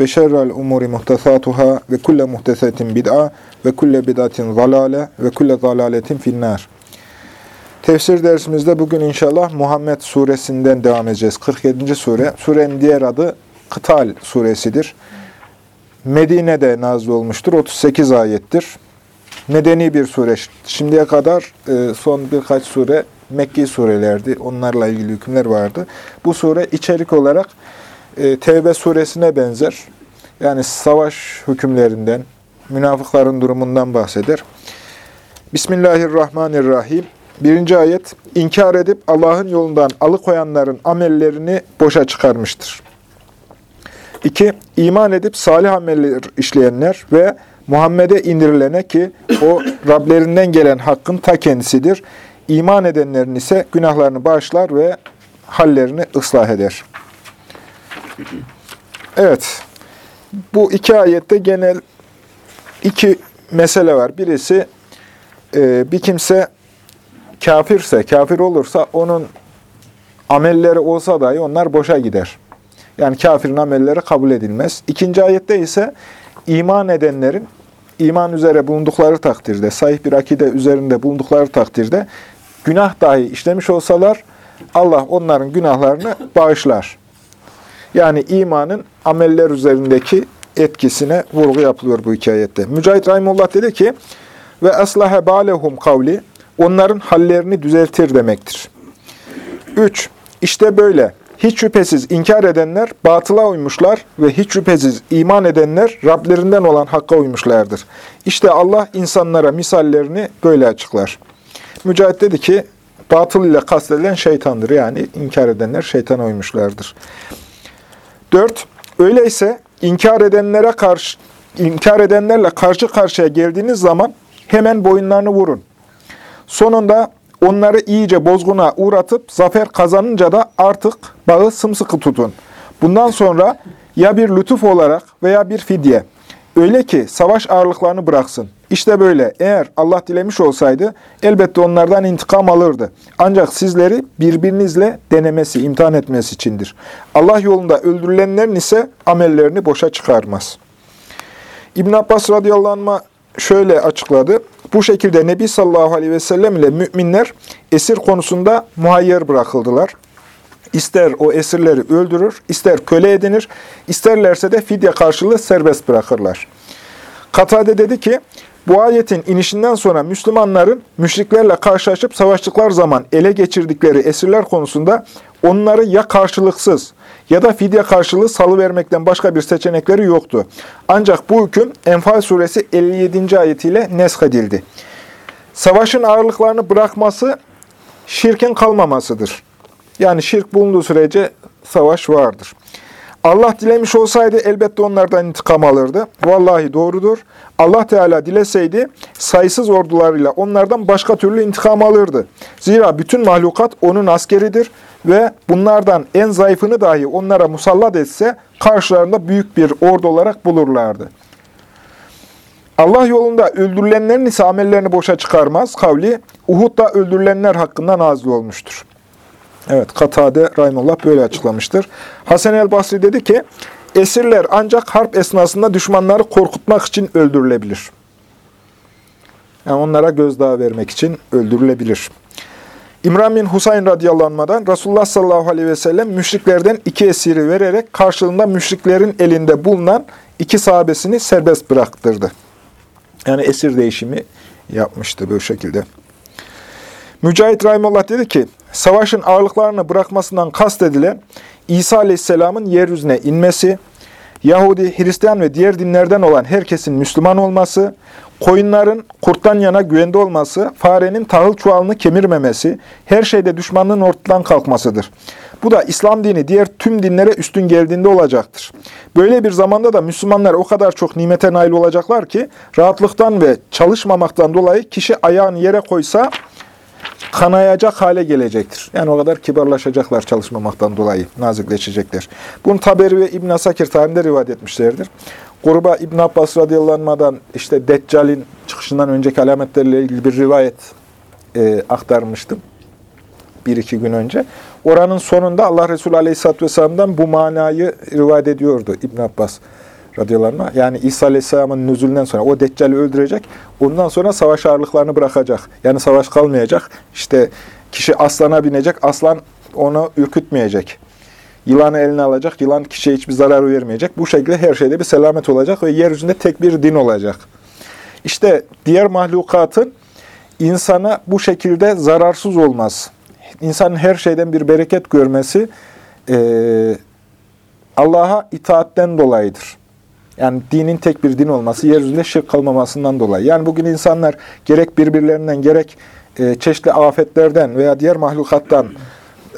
ve şerrel umuri muhtesatuhâ ve kulle muhtesetin bid'a ve kulle bid'atin zalale ve kulle zalaletin finnâr. Tefsir dersimizde bugün inşallah Muhammed suresinden devam edeceğiz. 47. sure. Surenin diğer adı Kıtal suresidir. Medine'de nazil olmuştur. 38 ayettir. Medeni bir sure. Şimdiye kadar e, son birkaç sure Mekki surelerdi. Onlarla ilgili hükümler vardı. Bu sure içerik olarak e, Tevbe suresine benzer. Yani savaş hükümlerinden, münafıkların durumundan bahseder. Bismillahirrahmanirrahim. Birinci ayet, inkar edip Allah'ın yolundan alıkoyanların amellerini boşa çıkarmıştır. İki, iman edip salih ameller işleyenler ve Muhammed'e indirilene ki o Rablerinden gelen hakkın ta kendisidir. İman edenlerin ise günahlarını bağışlar ve hallerini ıslah eder. Evet, bu iki ayette genel iki mesele var. Birisi e, bir kimse kafirse, kafir olursa onun amelleri olsa dahi onlar boşa gider. Yani kafirin amelleri kabul edilmez. İkinci ayette ise iman edenlerin iman üzere bulundukları takdirde, sahih bir akide üzerinde bulundukları takdirde günah dahi işlemiş olsalar Allah onların günahlarını bağışlar. Yani imanın ameller üzerindeki etkisine vurgu yapılıyor bu hikayette. Mücahit Rahimullah dedi ki, ve aslahe balehum kavli, onların hallerini düzeltir demektir. 3. İşte böyle. Hiç şüphesiz inkar edenler batıla uymuşlar ve hiç şüphesiz iman edenler Rablerinden olan hakka uymuşlardır. İşte Allah insanlara misallerini böyle açıklar. Mücahit dedi ki, batıl ile kastedilen şeytandır. Yani inkar edenler şeytana uymuşlardır. 4. Öyleyse inkar edenlere karşı inkar edenlerle karşı karşıya geldiğiniz zaman hemen boyunlarını vurun. Sonunda onları iyice bozguna uğratıp zafer kazanınca da artık bağı sımsıkı tutun. Bundan sonra ya bir lütuf olarak veya bir fidye. Öyle ki savaş ağırlıklarını bıraksın. İşte böyle eğer Allah dilemiş olsaydı elbette onlardan intikam alırdı. Ancak sizleri birbirinizle denemesi, imtihan etmesi içindir. Allah yolunda öldürülenlerin ise amellerini boşa çıkarmaz. İbn Abbas radıyallahu anh şöyle açıkladı. Bu şekilde Nebi sallallahu aleyhi ve sellem ile müminler esir konusunda muhayyer bırakıldılar. İster o esirleri öldürür, ister köle edinir, isterlerse de fidye karşılığı serbest bırakırlar. Katade dedi ki, bu ayetin inişinden sonra Müslümanların müşriklerle karşılaşıp savaştıkları zaman ele geçirdikleri esirler konusunda onları ya karşılıksız ya da fidye karşılığı salıvermekten başka bir seçenekleri yoktu. Ancak bu hüküm Enfal suresi 57. ayetiyle nesk edildi. Savaşın ağırlıklarını bırakması şirkin kalmamasıdır. Yani şirk bulunduğu sürece savaş vardır. Allah dilemiş olsaydı elbette onlardan intikam alırdı. Vallahi doğrudur. Allah Teala dileseydi sayısız ordularıyla onlardan başka türlü intikam alırdı. Zira bütün mahlukat onun askeridir ve bunlardan en zayıfını dahi onlara musallat etse karşılarında büyük bir ordu olarak bulurlardı. Allah yolunda öldürülenlerin ise amellerini boşa çıkarmaz. Kavli Uhud'da öldürülenler hakkında nazil olmuştur. Evet, Katade Rahimullah böyle açıklamıştır. Hasan el-Basri dedi ki, esirler ancak harp esnasında düşmanları korkutmak için öldürülebilir. Yani onlara gözdağı vermek için öldürülebilir. İmran bin Husayn radıyallahu Resulullah sallallahu aleyhi ve sellem müşriklerden iki esiri vererek karşılığında müşriklerin elinde bulunan iki sahabesini serbest bıraktırdı. Yani esir değişimi yapmıştı bu şekilde. Mücahit Rahimullah dedi ki, savaşın ağırlıklarını bırakmasından kastedilen İsa Aleyhisselam'ın yeryüzüne inmesi, Yahudi, Hristiyan ve diğer dinlerden olan herkesin Müslüman olması, koyunların kurttan yana güvende olması, farenin tahıl çuvalını kemirmemesi, her şeyde düşmanlığın ortadan kalkmasıdır. Bu da İslam dini diğer tüm dinlere üstün geldiğinde olacaktır. Böyle bir zamanda da Müslümanlar o kadar çok nimete nail olacaklar ki, rahatlıktan ve çalışmamaktan dolayı kişi ayağını yere koysa kanayacak hale gelecektir. Yani o kadar kibarlaşacaklar çalışmamaktan dolayı, nazikleşecekler. Bunu Taberi ve İbn Asakir tarihinde rivayet etmişlerdir. Gruba İbn Abbas radıyallahu işte Deccal'in çıkışından önceki alametlerle ilgili bir rivayet e, aktarmıştım. Bir iki gün önce. Oranın sonunda Allah Resulü aleyhisselatü vesselam'dan bu manayı rivayet ediyordu İbn Abbas radıyallahu. Yani İsa aleyhisselamın nüzulünden sonra o Deccal'i öldürecek. Ondan sonra savaş ağırlıklarını bırakacak. Yani savaş kalmayacak. İşte kişi aslana binecek. Aslan onu ürkütmeyecek. Yılanı eline alacak. Yılan kişiye hiçbir zarar vermeyecek. Bu şekilde her şeyde bir selamet olacak ve yeryüzünde tek bir din olacak. İşte diğer mahlukatın insana bu şekilde zararsız olmaz. İnsanın her şeyden bir bereket görmesi Allah'a itaatten dolayıdır. Yani dinin tek bir din olması, yeryüzünde şirk kalmamasından dolayı. Yani bugün insanlar gerek birbirlerinden gerek e, çeşitli afetlerden veya diğer mahlukattan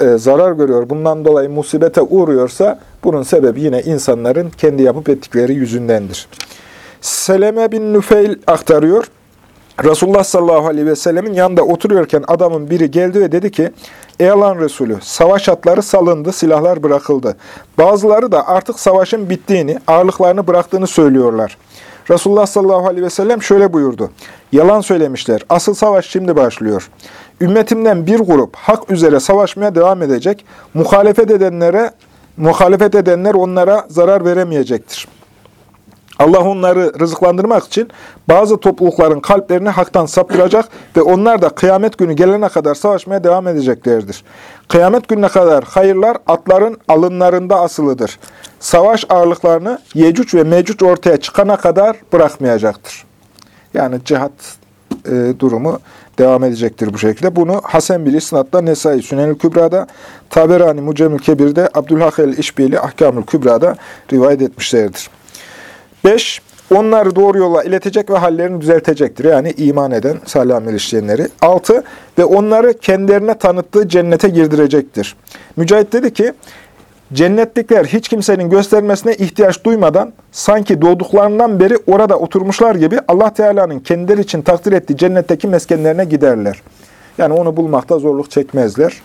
e, zarar görüyor. Bundan dolayı musibete uğruyorsa bunun sebebi yine insanların kendi yapıp ettikleri yüzündendir. Seleme bin Nüfeil aktarıyor. Resulullah sallallahu aleyhi ve sellemin yanında oturuyorken adamın biri geldi ve dedi ki, Ey Allah'ın Resulü, savaş atları salındı, silahlar bırakıldı. Bazıları da artık savaşın bittiğini, ağırlıklarını bıraktığını söylüyorlar. Resulullah sallallahu aleyhi ve sellem şöyle buyurdu. Yalan söylemişler, asıl savaş şimdi başlıyor. Ümmetimden bir grup hak üzere savaşmaya devam edecek, muhalefet edenlere, muhalefet edenler onlara zarar veremeyecektir.'' Allah onları rızıklandırmak için bazı toplulukların kalplerini haktan saptıracak ve onlar da kıyamet günü gelene kadar savaşmaya devam edeceklerdir. Kıyamet gününe kadar hayırlar atların alınlarında asılıdır. Savaş ağırlıklarını Yecüc ve Mecüc ortaya çıkana kadar bırakmayacaktır. Yani cihat e, durumu devam edecektir bu şekilde. Bunu Hasan bir isnatla Nesai Sünenül Kübra'da, Taberani Mucemül Kebir'de, Abdülhak el-İşbili Ahkamül Kübra'da rivayet etmişlerdir. 5. Onları doğru yola iletecek ve hallerini düzeltecektir. Yani iman eden, salih amel işleyenleri. 6. Ve onları kendilerine tanıttığı cennete girdirecektir. Mücahit dedi ki, Cennetlikler hiç kimsenin göstermesine ihtiyaç duymadan sanki doğduklarından beri orada oturmuşlar gibi Allah Teala'nın kendileri için takdir ettiği cennetteki meskenlerine giderler. Yani onu bulmakta zorluk çekmezler.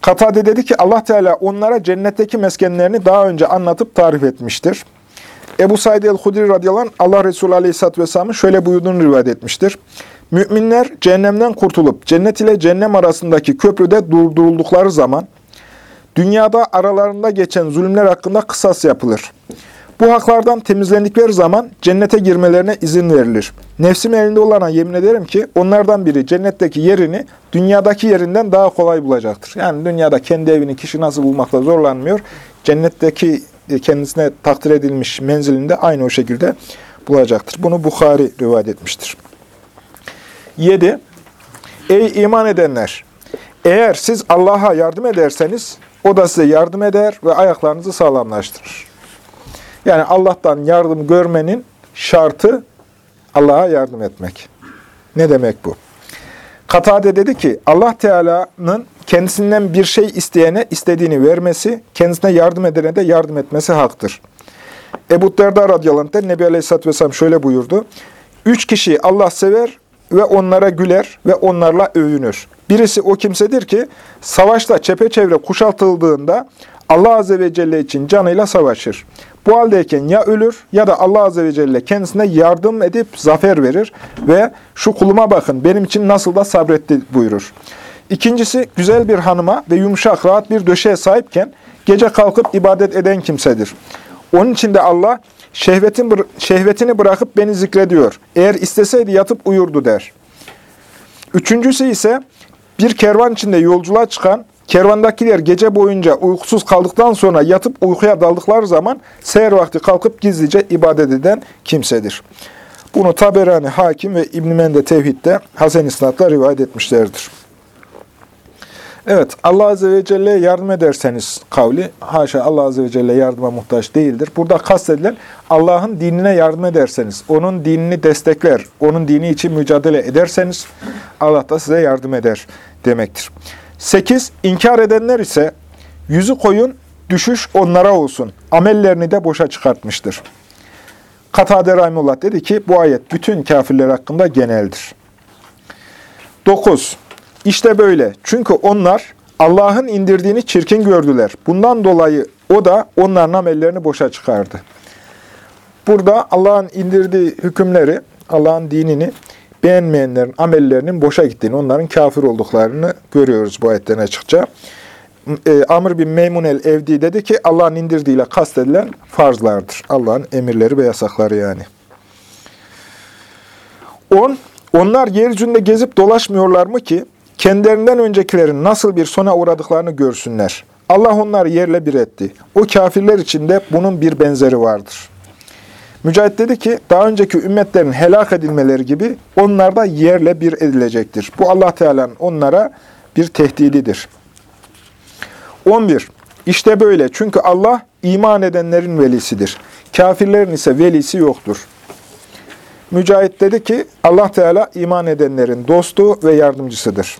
Katade dedi ki Allah Teala onlara cennetteki meskenlerini daha önce anlatıp tarif etmiştir. Ebu Said el-Hudri radıyallahu anh, Allah Resulü aleyhisselatü vesselamın şöyle buyurduğunu rivayet etmiştir. Müminler cehennemden kurtulup cennet ile cehennem arasındaki köprüde durduruldukları zaman dünyada aralarında geçen zulümler hakkında kısas yapılır. Bu haklardan temizlendikleri zaman cennete girmelerine izin verilir. Nefsim elinde olana yemin ederim ki onlardan biri cennetteki yerini dünyadaki yerinden daha kolay bulacaktır. Yani dünyada kendi evini kişi nasıl bulmakla zorlanmıyor. Cennetteki kendisine takdir edilmiş menzilinde aynı o şekilde bulacaktır. Bunu Bukhari rivayet etmiştir. 7. Ey iman edenler! Eğer siz Allah'a yardım ederseniz, o da size yardım eder ve ayaklarınızı sağlamlaştırır. Yani Allah'tan yardım görmenin şartı Allah'a yardım etmek. Ne demek bu? Katade dedi ki, Allah Teala'nın kendisinden bir şey isteyene istediğini vermesi, kendisine yardım edene de yardım etmesi haktır. Ebu Derda radıyallahu anh Nebi Aleyhisselatü Vesselam şöyle buyurdu. Üç kişiyi Allah sever ve onlara güler ve onlarla övünür. Birisi o kimsedir ki savaşta çepeçevre kuşatıldığında Allah Azze ve Celle için canıyla savaşır. Bu haldeyken ya ölür ya da Allah Azze ve Celle kendisine yardım edip zafer verir ve şu kuluma bakın benim için nasıl da sabretti buyurur. İkincisi güzel bir hanıma ve yumuşak rahat bir döşeye sahipken gece kalkıp ibadet eden kimsedir. Onun için de Allah şehvetin, şehvetini bırakıp beni zikrediyor. Eğer isteseydi yatıp uyurdu der. Üçüncüsü ise bir kervan içinde yolculuğa çıkan, kervandakiler gece boyunca uykusuz kaldıktan sonra yatıp uykuya daldıkları zaman seher vakti kalkıp gizlice ibadet eden kimsedir. Bunu Taberani Hakim ve İbn-i Mende Tevhid'de Hasen İsnat'la rivayet etmişlerdir. Evet, Allah Azze ve Celle'ye yardım ederseniz kavli, haşa Allah Azze ve Celle yardıma muhtaç değildir. Burada kastedilen Allah'ın dinine yardım ederseniz, onun dinini destekler, onun dini için mücadele ederseniz Allah da size yardım eder demektir. 8. İnkar edenler ise yüzü koyun, düşüş onlara olsun. Amellerini de boşa çıkartmıştır. Katade Rahimullah dedi ki bu ayet bütün kafirler hakkında geneldir. 9. İşte böyle. Çünkü onlar Allah'ın indirdiğini çirkin gördüler. Bundan dolayı o da onların amellerini boşa çıkardı. Burada Allah'ın indirdiği hükümleri, Allah'ın dinini beğenmeyenlerin amellerinin boşa gittiğini, onların kafir olduklarını görüyoruz bu ayetten açıkça. E, Amr bin Meymun el-Evdi dedi ki Allah'ın indirdiğiyle kastedilen farzlardır. Allah'ın emirleri ve yasakları yani. 10. Onlar yeryüzünde gezip dolaşmıyorlar mı ki kendilerinden öncekilerin nasıl bir sona uğradıklarını görsünler. Allah onları yerle bir etti. O kafirler için de bunun bir benzeri vardır. Mücahit dedi ki, daha önceki ümmetlerin helak edilmeleri gibi onlar da yerle bir edilecektir. Bu Allah Teala'nın onlara bir tehdididir. 11. İşte böyle. Çünkü Allah iman edenlerin velisidir. Kafirlerin ise velisi yoktur. Mücahit dedi ki, Allah Teala iman edenlerin dostu ve yardımcısıdır.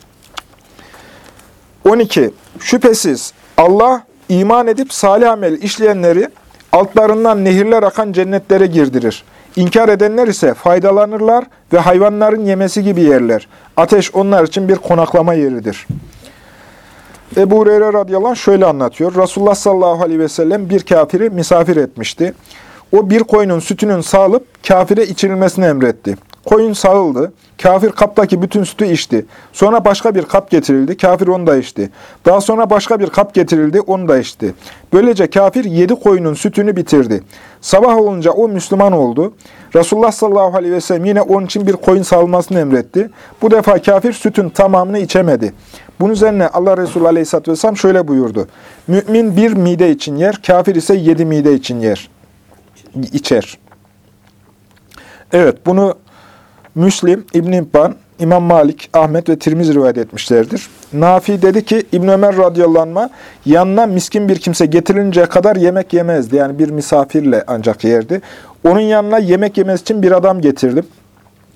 12. Şüphesiz Allah iman edip salih amel işleyenleri altlarından nehirler akan cennetlere girdirir. İnkar edenler ise faydalanırlar ve hayvanların yemesi gibi yerler. Ateş onlar için bir konaklama yeridir. Ebu Hureyre radıyallahu şöyle anlatıyor. Resulullah sallallahu aleyhi ve sellem bir kafiri misafir etmişti. O bir koyunun sütünün sağılıp kafire içirilmesini emretti. Koyun sağıldı. Kafir kaptaki bütün sütü içti. Sonra başka bir kap getirildi. Kafir onu da içti. Daha sonra başka bir kap getirildi. Onu da içti. Böylece kafir yedi koyunun sütünü bitirdi. Sabah olunca o Müslüman oldu. Resulullah sallallahu aleyhi ve sellem yine onun için bir koyun sağılmasını emretti. Bu defa kafir sütün tamamını içemedi. Bunun üzerine Allah Resulü aleyhisselatü vesselam şöyle buyurdu. Mümin bir mide için yer, kafir ise yedi mide için yer, içer. Evet, bunu Müslim, İbn İbban, İmam Malik, Ahmet ve Tirmiz rivayet etmişlerdir. Nafi dedi ki İbn Ömer radıyallahu yanına miskin bir kimse getirinceye kadar yemek yemezdi. Yani bir misafirle ancak yerdi. Onun yanına yemek yemesi için bir adam getirdim.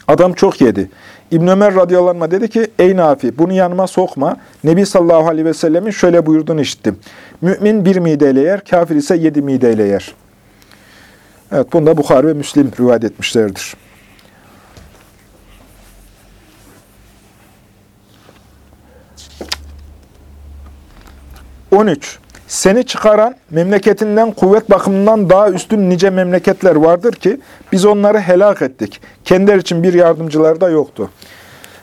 Adam çok yedi. İbn Ömer radıyallahu dedi ki ey Nafi bunu yanıma sokma. Nebi sallallahu aleyhi ve sellemin şöyle buyurduğunu işittim. Mümin bir mideyle yer, kafir ise yedi mideyle yer. Evet bunu da Bukhari ve Müslim rivayet etmişlerdir. 13. Seni çıkaran memleketinden kuvvet bakımından daha üstün nice memleketler vardır ki biz onları helak ettik. Kendileri için bir yardımcıları da yoktu.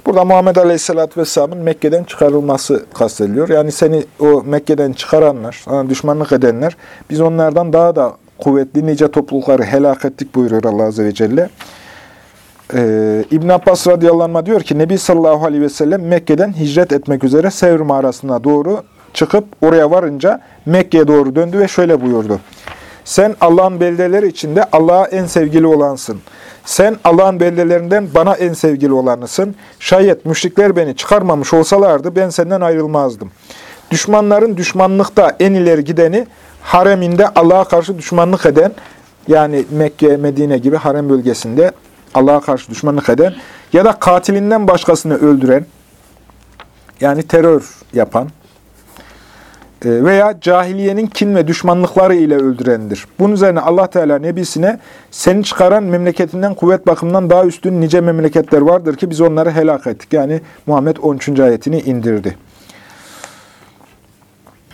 Burada Muhammed Aleyhisselatü Vesselam'ın Mekke'den çıkarılması kastediliyor. Yani seni o Mekke'den çıkaranlar, düşmanlık edenler, biz onlardan daha da kuvvetli nice toplulukları helak ettik buyuruyor Allah Azze ve Celle. Ee, İbn Abbas radıyallahu anh diyor ki Nebi sallallahu aleyhi ve sellem Mekke'den hicret etmek üzere Sevr mağarasına doğru çıkıp oraya varınca Mekke'ye doğru döndü ve şöyle buyurdu. Sen Allah'ın beldeleri içinde Allah'a en sevgili olansın. Sen Allah'ın beldelerinden bana en sevgili olanısın. Şayet müşrikler beni çıkarmamış olsalardı ben senden ayrılmazdım. Düşmanların düşmanlıkta en ileri gideni hareminde Allah'a karşı düşmanlık eden yani Mekke, Medine gibi harem bölgesinde Allah'a karşı düşmanlık eden ya da katilinden başkasını öldüren yani terör yapan veya cahiliyenin kin ve düşmanlıkları ile öldürendir. Bunun üzerine Allah Teala Nebisine seni çıkaran memleketinden kuvvet bakımından daha üstün nice memleketler vardır ki biz onları helak ettik. Yani Muhammed 13. ayetini indirdi.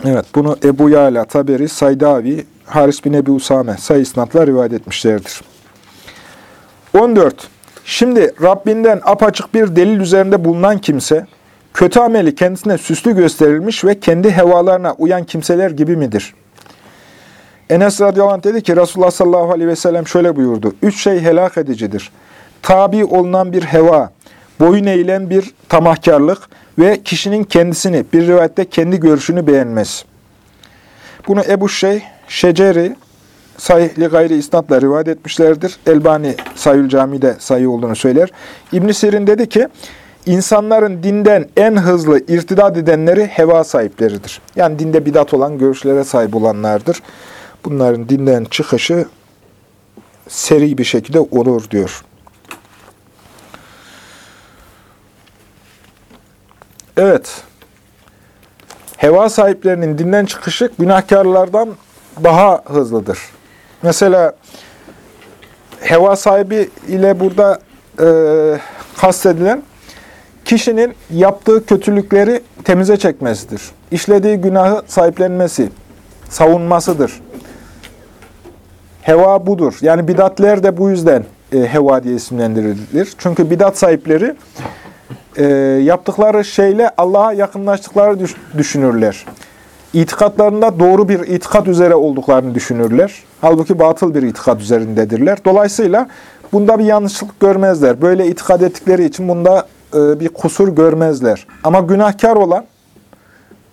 Evet, bunu Ebu Yala, Taberi, Saydavi, Haris bin Ebi Usame sayı rivayet etmişlerdir. 14. Şimdi Rabbinden apaçık bir delil üzerinde bulunan kimse, kötü ameli kendisine süslü gösterilmiş ve kendi hevalarına uyan kimseler gibi midir? Enes radıyallahu anh dedi ki Resulullah sallallahu aleyhi ve sellem şöyle buyurdu. Üç şey helak edicidir. Tabi olunan bir heva, boyun eğilen bir tamahkarlık ve kişinin kendisini, bir rivayette kendi görüşünü beğenmez. Bunu Ebu Şeyh, Şeceri, sahihli gayri isnatla rivayet etmişlerdir. Elbani Sayül Cami'de sayı olduğunu söyler. İbn Sirin dedi ki, insanların dinden en hızlı irtidat edenleri heva sahipleridir. Yani dinde bidat olan görüşlere sahip olanlardır. Bunların dinden çıkışı seri bir şekilde olur diyor. Evet. Heva sahiplerinin dinden çıkışı günahkarlardan daha hızlıdır. Mesela heva sahibi ile burada e, kastedilen kişinin yaptığı kötülükleri temize çekmesidir. İşlediği günahı sahiplenmesi, savunmasıdır. Heva budur. Yani bidatler de bu yüzden e, heva diye isimlendirilir. Çünkü bidat sahipleri e, yaptıkları şeyle Allah'a yakınlaştıkları düş düşünürler. İtikatlarında doğru bir itikat üzere olduklarını düşünürler. Halbuki batıl bir itikat üzerindedirler. Dolayısıyla bunda bir yanlışlık görmezler. Böyle itikad ettikleri için bunda bir kusur görmezler. Ama günahkar olan,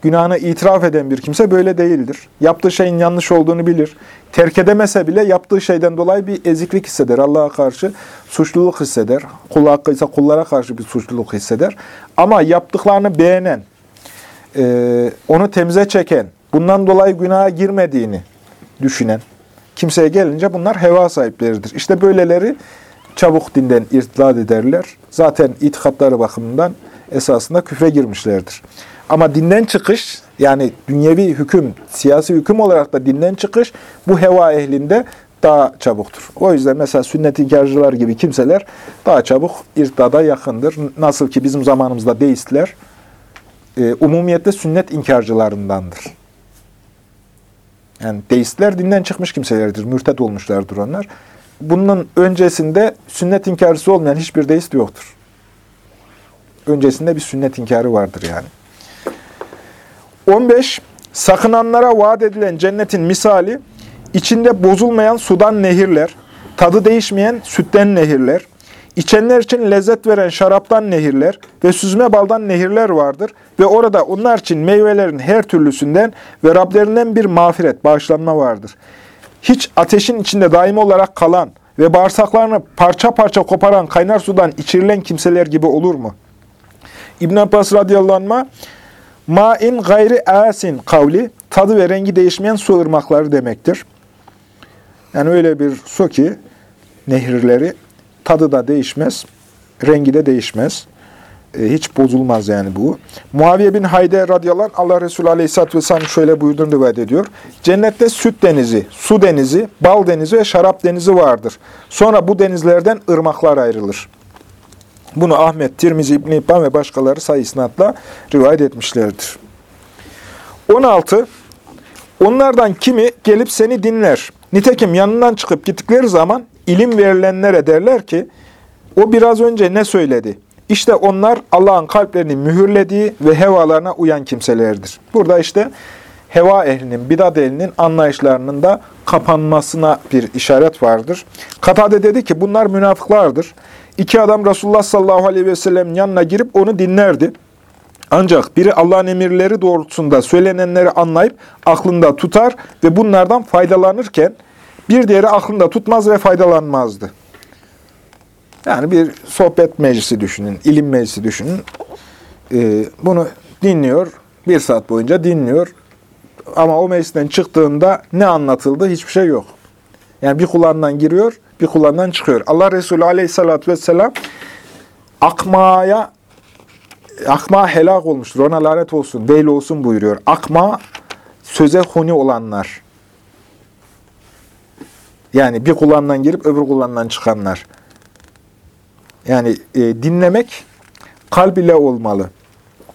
günahını itiraf eden bir kimse böyle değildir. Yaptığı şeyin yanlış olduğunu bilir. Terk edemese bile yaptığı şeyden dolayı bir eziklik hisseder. Allah'a karşı suçluluk hisseder. Kul hakkıysa kullara karşı bir suçluluk hisseder. Ama yaptıklarını beğenen, e, onu temize çeken, bundan dolayı günaha girmediğini düşünen kimseye gelince bunlar heva sahipleridir. İşte böyleleri çabuk dinden irtidat ederler. Zaten itikatları bakımından esasında küfre girmişlerdir. Ama dinden çıkış, yani dünyevi hüküm, siyasi hüküm olarak da dinden çıkış bu heva ehlinde daha çabuktur. O yüzden mesela sünnet inkarcılar gibi kimseler daha çabuk irtada yakındır. Nasıl ki bizim zamanımızda deistler, e, umumiyette sünnet inkarcılarındandır. Yani deistler dinden çıkmış kimselerdir, mürted olmuşlardır onlar. Bunun öncesinde sünnet inkarcısı olmayan hiçbir deist yoktur. Öncesinde bir sünnet inkarı vardır yani. 15. Sakınanlara vaat edilen cennetin misali, içinde bozulmayan sudan nehirler, tadı değişmeyen sütten nehirler, içenler için lezzet veren şaraptan nehirler ve süzme baldan nehirler vardır ve orada onlar için meyvelerin her türlüsünden ve Rablerinden bir mağfiret, bağışlanma vardır. Hiç ateşin içinde daim olarak kalan ve bağırsaklarını parça parça koparan kaynar sudan içirilen kimseler gibi olur mu? İbn Abbas radıyallahu Ma'in gayri asin kavli, tadı ve rengi değişmeyen su ırmakları demektir. Yani öyle bir su ki, nehirleri, tadı da değişmez, rengi de değişmez. E, hiç bozulmaz yani bu. Muaviye bin Hayde radıyallahu anh, Allah Resulü aleyhisselatü vesselam şöyle buyurduğunu rivayet ediyor. Cennette süt denizi, su denizi, bal denizi ve şarap denizi vardır. Sonra bu denizlerden ırmaklar ayrılır. Bunu Ahmet, Tirmizi, İbn-i İbban ve başkaları sayı isnatla rivayet etmişlerdir. 16. Onlardan kimi gelip seni dinler. Nitekim yanından çıkıp gittikleri zaman ilim verilenlere derler ki, o biraz önce ne söyledi? İşte onlar Allah'ın kalplerini mühürlediği ve hevalarına uyan kimselerdir. Burada işte heva ehlinin, bidat ehlinin anlayışlarının da kapanmasına bir işaret vardır. Katade dedi ki bunlar münafıklardır. İki adam Resulullah sallallahu aleyhi ve sellem yanına girip onu dinlerdi. Ancak biri Allah'ın emirleri doğrultusunda söylenenleri anlayıp aklında tutar ve bunlardan faydalanırken bir diğeri aklında tutmaz ve faydalanmazdı. Yani bir sohbet meclisi düşünün, ilim meclisi düşünün. Ee, bunu dinliyor, bir saat boyunca dinliyor. Ama o meclisten çıktığında ne anlatıldı? Hiçbir şey yok. Yani bir kulağından giriyor, bir kulağından çıkıyor. Allah Resulü aleyhissalatü vesselam akmaya akma helak olmuştur. Ona lanet olsun, değil olsun buyuruyor. Akma söze huni olanlar. Yani bir kulağından girip öbür kulağından çıkanlar. Yani e, dinlemek kalb ile olmalı.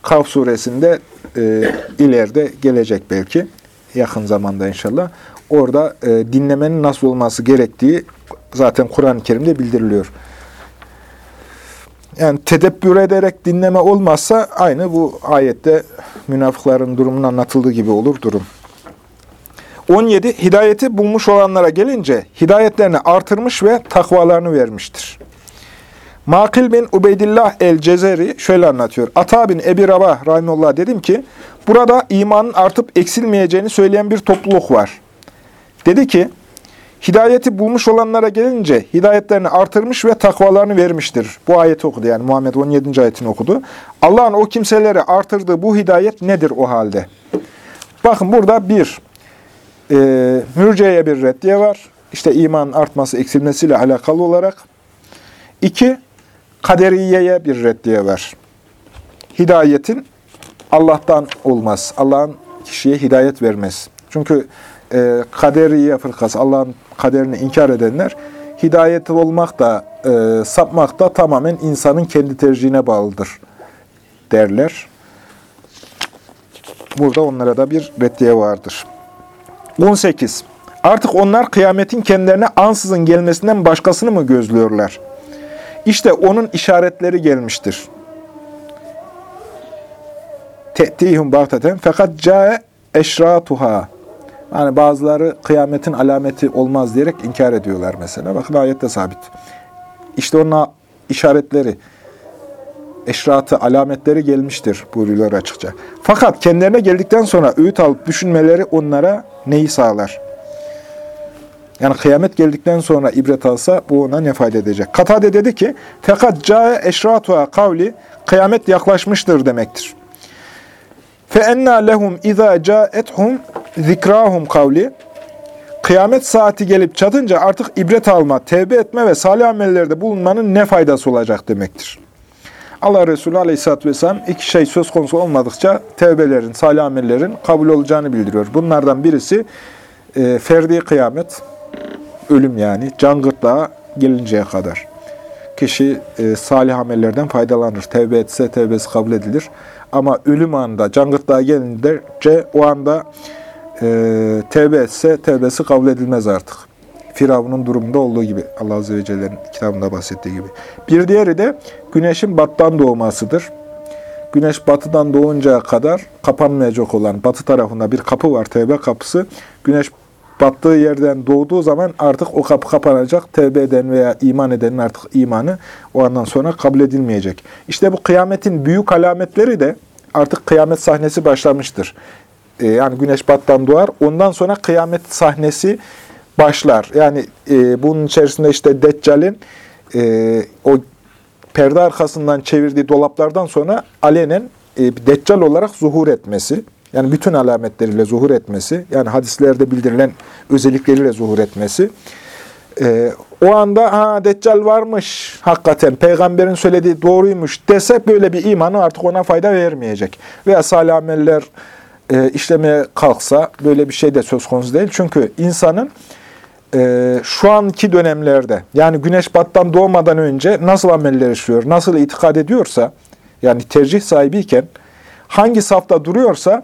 Kaf suresinde e, ileride gelecek belki. Yakın zamanda inşallah. Orada e, dinlemenin nasıl olması gerektiği zaten Kur'an-ı Kerim'de bildiriliyor. Yani tedebbür ederek dinleme olmazsa aynı bu ayette münafıkların durumunun anlatıldığı gibi olur durum. 17. Hidayeti bulmuş olanlara gelince hidayetlerini artırmış ve takvalarını vermiştir. Makil bin Ubeydillah el-Cezeri şöyle anlatıyor. Ata bin Ebi Rabah rahimullah dedim ki, burada imanın artıp eksilmeyeceğini söyleyen bir topluluk var. Dedi ki, Hidayeti bulmuş olanlara gelince hidayetlerini artırmış ve takvalarını vermiştir. Bu ayeti okudu yani Muhammed 17. ayetini okudu. Allah'ın o kimseleri artırdığı bu hidayet nedir o halde? Bakın burada bir, e, mürceye bir reddiye var. İşte iman artması, eksilmesiyle alakalı olarak. İki, kaderiyeye bir reddiye var. Hidayetin Allah'tan olmaz. Allah'ın kişiye hidayet vermez. Çünkü e, kaderiye fırkası, Allah'ın kaderini inkar edenler, hidayet olmak da, e, sapmak da tamamen insanın kendi tercihine bağlıdır derler. Burada onlara da bir reddiye vardır. 18. Artık onlar kıyametin kendilerine ansızın gelmesinden başkasını mı gözlüyorlar? İşte onun işaretleri gelmiştir. Te'tihum bagteten fakat cae eşratuha. Yani bazıları kıyametin alameti olmaz diyerek inkar ediyorlar mesela. Bakın ayette sabit. İşte onun işaretleri, eşratı, alametleri gelmiştir buyuruyorlar açıkça. Fakat kendilerine geldikten sonra öğüt alıp düşünmeleri onlara neyi sağlar? Yani kıyamet geldikten sonra ibret alsa bu ona ne fayda edecek? Katade dedi ki, Fekat cae eşratuha kavli, kıyamet yaklaşmıştır demektir. Fe enna lehum iza caethum zikrahum kavli. Kıyamet saati gelip çatınca artık ibret alma, tevbe etme ve salih amellerde bulunmanın ne faydası olacak demektir. Allah Resulü Aleyhisselatü Vesselam iki şey söz konusu olmadıkça tevbelerin, salih amellerin kabul olacağını bildiriyor. Bunlardan birisi e, ferdi kıyamet, ölüm yani, can gırtlağa gelinceye kadar. Kişi e, salih amellerden faydalanır. Tevbe etse tevbesi kabul edilir. Ama ölüm anında, can gırtlağa gelince o anda e, tevbe etse tevbesi kabul edilmez artık. Firavun'un durumunda olduğu gibi Allah Azze ve Celle'nin kitabında bahsettiği gibi. Bir diğeri de güneşin battan doğmasıdır. Güneş batıdan doğuncaya kadar kapanmayacak olan batı tarafında bir kapı var, tevbe kapısı. Güneş battığı yerden doğduğu zaman artık o kapı kapanacak. Tevbe eden veya iman edenin artık imanı o andan sonra kabul edilmeyecek. İşte bu kıyametin büyük alametleri de artık kıyamet sahnesi başlamıştır. Ee, yani güneş battan doğar. Ondan sonra kıyamet sahnesi başlar. Yani e, bunun içerisinde işte Deccal'in e, o perde arkasından çevirdiği dolaplardan sonra alenen e, Deccal olarak zuhur etmesi. Yani bütün alametleriyle zuhur etmesi, yani hadislerde bildirilen özellikleriyle zuhur etmesi. Ee, o anda ha Deccal varmış hakikaten, peygamberin söylediği doğruymuş dese böyle bir imanı artık ona fayda vermeyecek. Veya salih ameller e, işlemeye kalksa böyle bir şey de söz konusu değil. Çünkü insanın e, şu anki dönemlerde, yani güneş battan doğmadan önce nasıl ameller işliyor, nasıl itikad ediyorsa, yani tercih sahibiyken, hangi safta duruyorsa,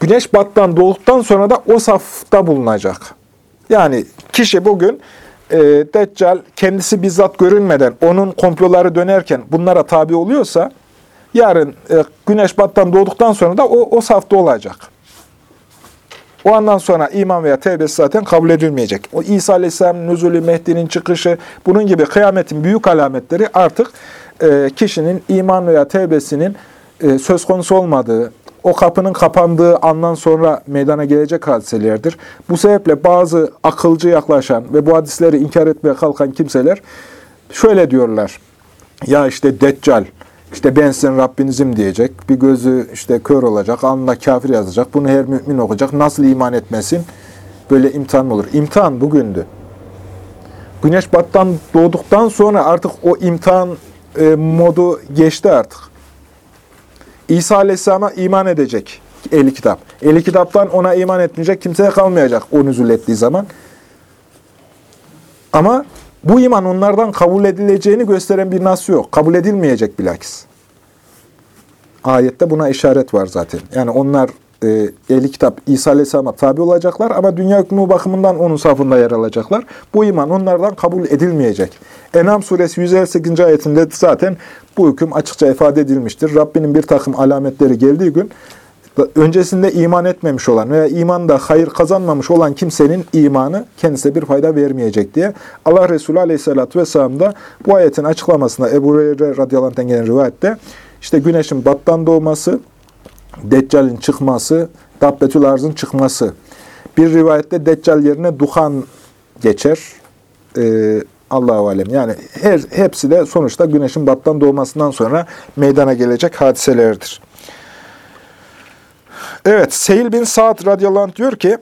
güneş battan doğduktan sonra da o safta bulunacak. Yani kişi bugün e, Deccal kendisi bizzat görünmeden, onun komploları dönerken bunlara tabi oluyorsa, yarın e, güneş battan doğduktan sonra da o, o safta olacak. O andan sonra iman veya tevbesi zaten kabul edilmeyecek. O İsa Aleyhisselam'ın nüzulü, Mehdi'nin çıkışı, bunun gibi kıyametin büyük alametleri artık e, kişinin iman veya tevbesinin e, söz konusu olmadığı, o kapının kapandığı andan sonra meydana gelecek hadiselerdir. Bu sebeple bazı akılcı yaklaşan ve bu hadisleri inkar etmeye kalkan kimseler şöyle diyorlar. Ya işte Deccal, işte ben sizin Rabbinizim diyecek, bir gözü işte kör olacak, alnına kafir yazacak, bunu her mümin okuyacak, nasıl iman etmesin? Böyle imtihan olur. İmtihan bugündü. Güneş battan doğduktan sonra artık o imtihan e, modu geçti artık. İsa Aleyhisselam'a iman edecek eli kitap. Eli kitaptan ona iman etmeyecek kimseye kalmayacak o nüzul ettiği zaman. Ama bu iman onlardan kabul edileceğini gösteren bir nas yok. Kabul edilmeyecek bilakis. Ayette buna işaret var zaten. Yani onlar e, ehli kitap İsa Aleyhisselam'a tabi olacaklar ama dünya hükmü bakımından onun safında yer alacaklar. Bu iman onlardan kabul edilmeyecek. Enam suresi 158. ayetinde zaten bu hüküm açıkça ifade edilmiştir. Rabbinin bir takım alametleri geldiği gün öncesinde iman etmemiş olan veya imanda hayır kazanmamış olan kimsenin imanı kendisine bir fayda vermeyecek diye Allah Resulü Aleyhisselatü Vesselam da bu ayetin açıklamasında Ebu Hureyre radıyallahu anh'ten gelen rivayette işte güneşin battan doğması, Deccal'in çıkması, Dabbetül Arz'ın çıkması. Bir rivayette Deccal yerine duhan geçer. Ee, Allahu alem. Yani her hepsi de sonuçta güneşin battan doğmasından sonra meydana gelecek hadiselerdir. Evet, Seyil bin Sa'd radıyallahu anh diyor ki,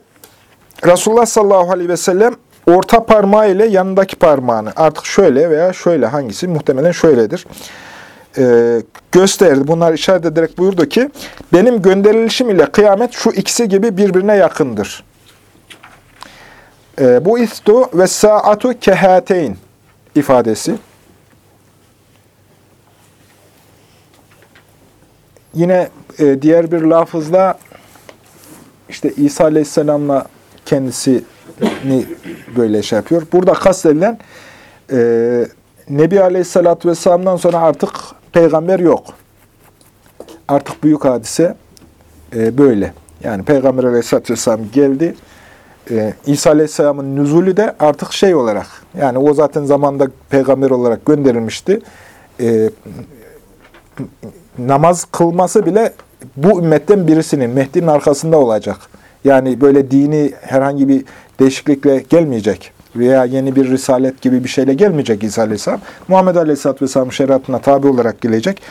Resulullah sallallahu aleyhi ve sellem orta parmağı ile yanındaki parmağını artık şöyle veya şöyle hangisi muhtemelen şöyledir. Ee, gösterdi. Bunlar işaret ederek buyurdu ki, benim gönderilişim ile kıyamet şu ikisi gibi birbirine yakındır. Ee, bu istu ve saatu kehateyn ifadesi. Yine e, diğer bir lafızla işte İsa Aleyhisselam'la kendisini böyle şey yapıyor. Burada kastedilen e, Nebi Aleyhisselatü Vesselam'dan sonra artık peygamber yok. Artık büyük hadise e, böyle. Yani Peygamber Aleyhisselatü Vesselam geldi. E, İsa Aleyhisselam'ın nüzulü de artık şey olarak, yani o zaten zamanda peygamber olarak gönderilmişti. E, namaz kılması bile bu ümmetten birisinin, Mehdi'nin arkasında olacak. Yani böyle dini herhangi bir değişiklikle gelmeyecek veya yeni bir risalet gibi bir şeyle gelmeyecek İsa Aleyhisselam. Muhammed Aleyhisselatü Vesselam şeriatına tabi olarak gelecek.